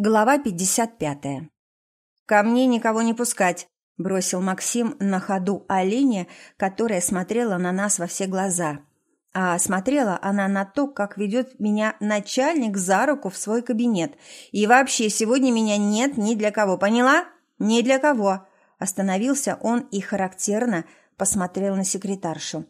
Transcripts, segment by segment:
Глава 55. «Ко мне никого не пускать», – бросил Максим на ходу Алине, которая смотрела на нас во все глаза. А смотрела она на то, как ведет меня начальник за руку в свой кабинет. «И вообще, сегодня меня нет ни для кого, поняла? Ни для кого!» Остановился он и характерно посмотрел на секретаршу.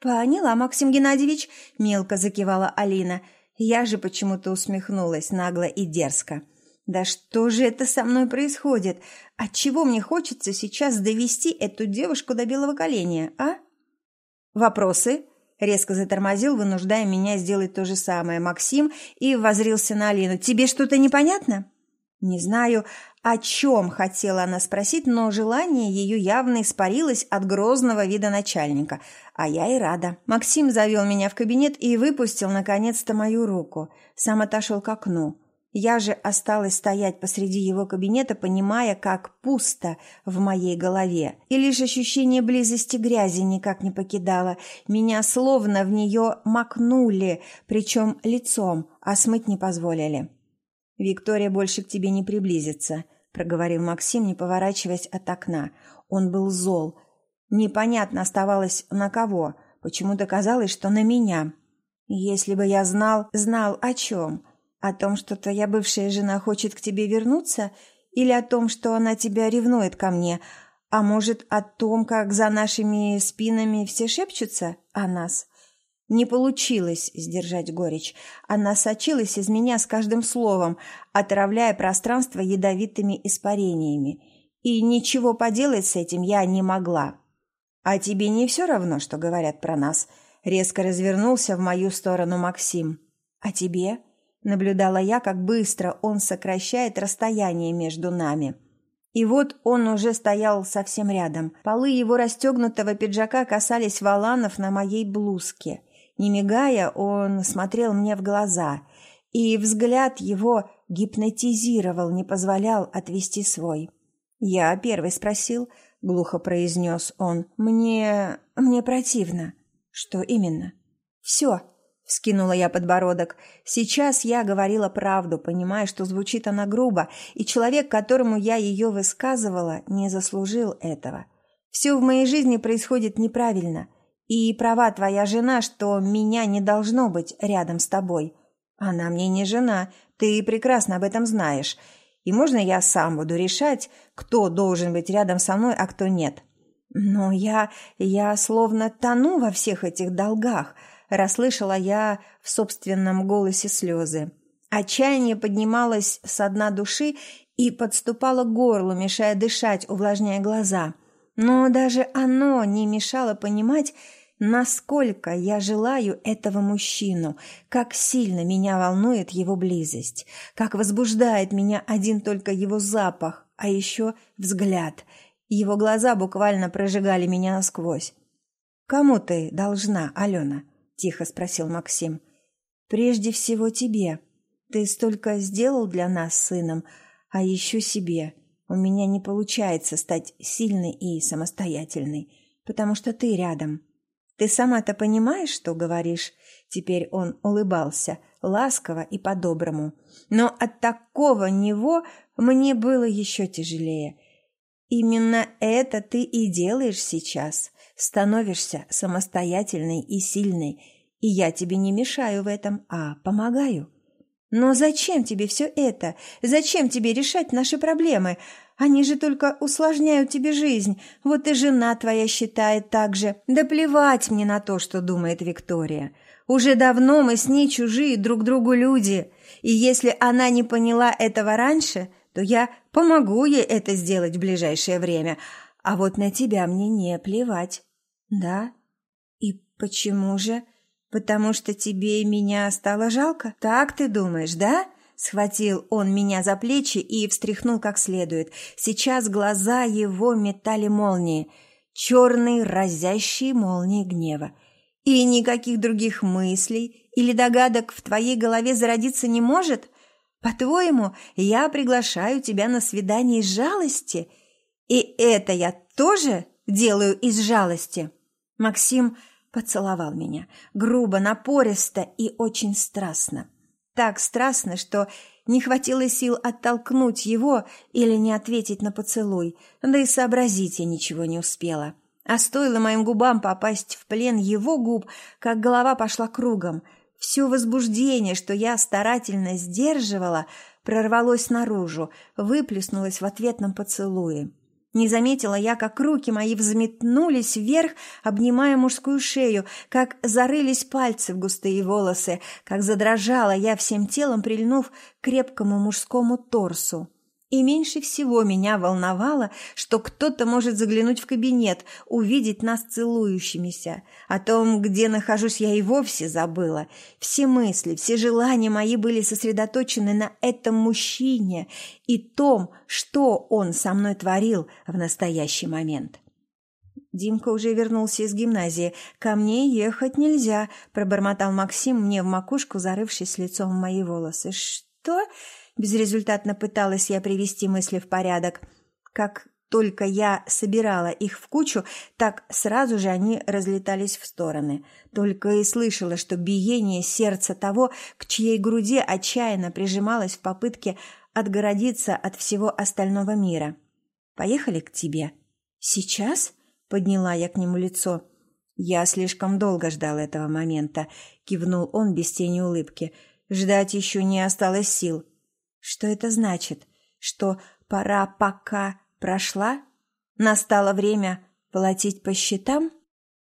«Поняла, Максим Геннадьевич», – мелко закивала Алина. Я же почему-то усмехнулась нагло и дерзко. Да что же это со мной происходит? Отчего мне хочется сейчас довести эту девушку до белого коленя, а? Вопросы? Резко затормозил, вынуждая меня сделать то же самое Максим и возрился на Алину. «Тебе что-то непонятно?» Не знаю, о чем хотела она спросить, но желание ее явно испарилось от грозного вида начальника. А я и рада. Максим завел меня в кабинет и выпустил, наконец-то, мою руку. Сам отошел к окну. Я же осталась стоять посреди его кабинета, понимая, как пусто в моей голове. И лишь ощущение близости грязи никак не покидало. Меня словно в нее макнули, причем лицом, а смыть не позволили. «Виктория больше к тебе не приблизится», — проговорил Максим, не поворачиваясь от окна. Он был зол. Непонятно оставалось на кого. Почему-то казалось, что на меня. Если бы я знал, знал о чем — о том, что твоя бывшая жена хочет к тебе вернуться, или о том, что она тебя ревнует ко мне, а может, о том, как за нашими спинами все шепчутся о нас? Не получилось сдержать горечь. Она сочилась из меня с каждым словом, отравляя пространство ядовитыми испарениями. И ничего поделать с этим я не могла. «А тебе не все равно, что говорят про нас?» Резко развернулся в мою сторону Максим. «А тебе?» Наблюдала я, как быстро он сокращает расстояние между нами. И вот он уже стоял совсем рядом. Полы его расстегнутого пиджака касались валанов на моей блузке. Не мигая, он смотрел мне в глаза, и взгляд его гипнотизировал, не позволял отвести свой. «Я первый спросил», — глухо произнес он. «Мне... мне противно». «Что именно?» «Все», Скинула я подбородок. Сейчас я говорила правду, понимая, что звучит она грубо, и человек, которому я ее высказывала, не заслужил этого. Все в моей жизни происходит неправильно. И права твоя жена, что меня не должно быть рядом с тобой. Она мне не жена, ты прекрасно об этом знаешь. И можно я сам буду решать, кто должен быть рядом со мной, а кто нет? Но я... я словно тону во всех этих долгах – расслышала я в собственном голосе слезы. Отчаяние поднималось с дна души и подступало к горлу, мешая дышать, увлажняя глаза. Но даже оно не мешало понимать, насколько я желаю этого мужчину, как сильно меня волнует его близость, как возбуждает меня один только его запах, а еще взгляд. Его глаза буквально прожигали меня насквозь. «Кому ты должна, Алена?» тихо спросил Максим. Прежде всего тебе. Ты столько сделал для нас сыном, а еще себе. У меня не получается стать сильной и самостоятельной, потому что ты рядом. Ты сама-то понимаешь, что говоришь? Теперь он улыбался, ласково и по-доброму. Но от такого него мне было еще тяжелее. Именно это ты и делаешь сейчас становишься самостоятельной и сильной, и я тебе не мешаю в этом, а помогаю. Но зачем тебе все это? Зачем тебе решать наши проблемы? Они же только усложняют тебе жизнь. Вот и жена твоя считает так же. Да плевать мне на то, что думает Виктория. Уже давно мы с ней чужие друг другу люди. И если она не поняла этого раньше, то я помогу ей это сделать в ближайшее время. А вот на тебя мне не плевать. «Да? И почему же? Потому что тебе меня стало жалко? Так ты думаешь, да?» Схватил он меня за плечи и встряхнул как следует. Сейчас глаза его метали молнии, черные разящие молнии гнева. И никаких других мыслей или догадок в твоей голове зародиться не может? По-твоему, я приглашаю тебя на свидание из жалости? И это я тоже делаю из жалости?» Максим поцеловал меня, грубо, напористо и очень страстно. Так страстно, что Не хватило сил оттолкнуть его или не ответить на поцелуй, да и сообразить я ничего не успела. А стоило моим губам попасть в плен его губ, как голова пошла кругом. Все возбуждение, что я старательно сдерживала, прорвалось наружу, выплеснулось в ответном поцелуе. Не заметила я, как руки мои взметнулись вверх, обнимая мужскую шею, как зарылись пальцы в густые волосы, как задрожала я всем телом, прильнув к крепкому мужскому торсу. И меньше всего меня волновало, что кто-то может заглянуть в кабинет, увидеть нас целующимися. О том, где нахожусь, я и вовсе забыла. Все мысли, все желания мои были сосредоточены на этом мужчине и том, что он со мной творил в настоящий момент. Димка уже вернулся из гимназии. «Ко мне ехать нельзя», – пробормотал Максим мне в макушку, зарывшись лицом в мои волосы. «Что?» Безрезультатно пыталась я привести мысли в порядок. Как только я собирала их в кучу, так сразу же они разлетались в стороны. Только и слышала, что биение сердца того, к чьей груди отчаянно прижималась в попытке отгородиться от всего остального мира. «Поехали к тебе». «Сейчас?» — подняла я к нему лицо. «Я слишком долго ждал этого момента», — кивнул он без тени улыбки. «Ждать еще не осталось сил». Что это значит? Что пора пока прошла? Настало время платить по счетам?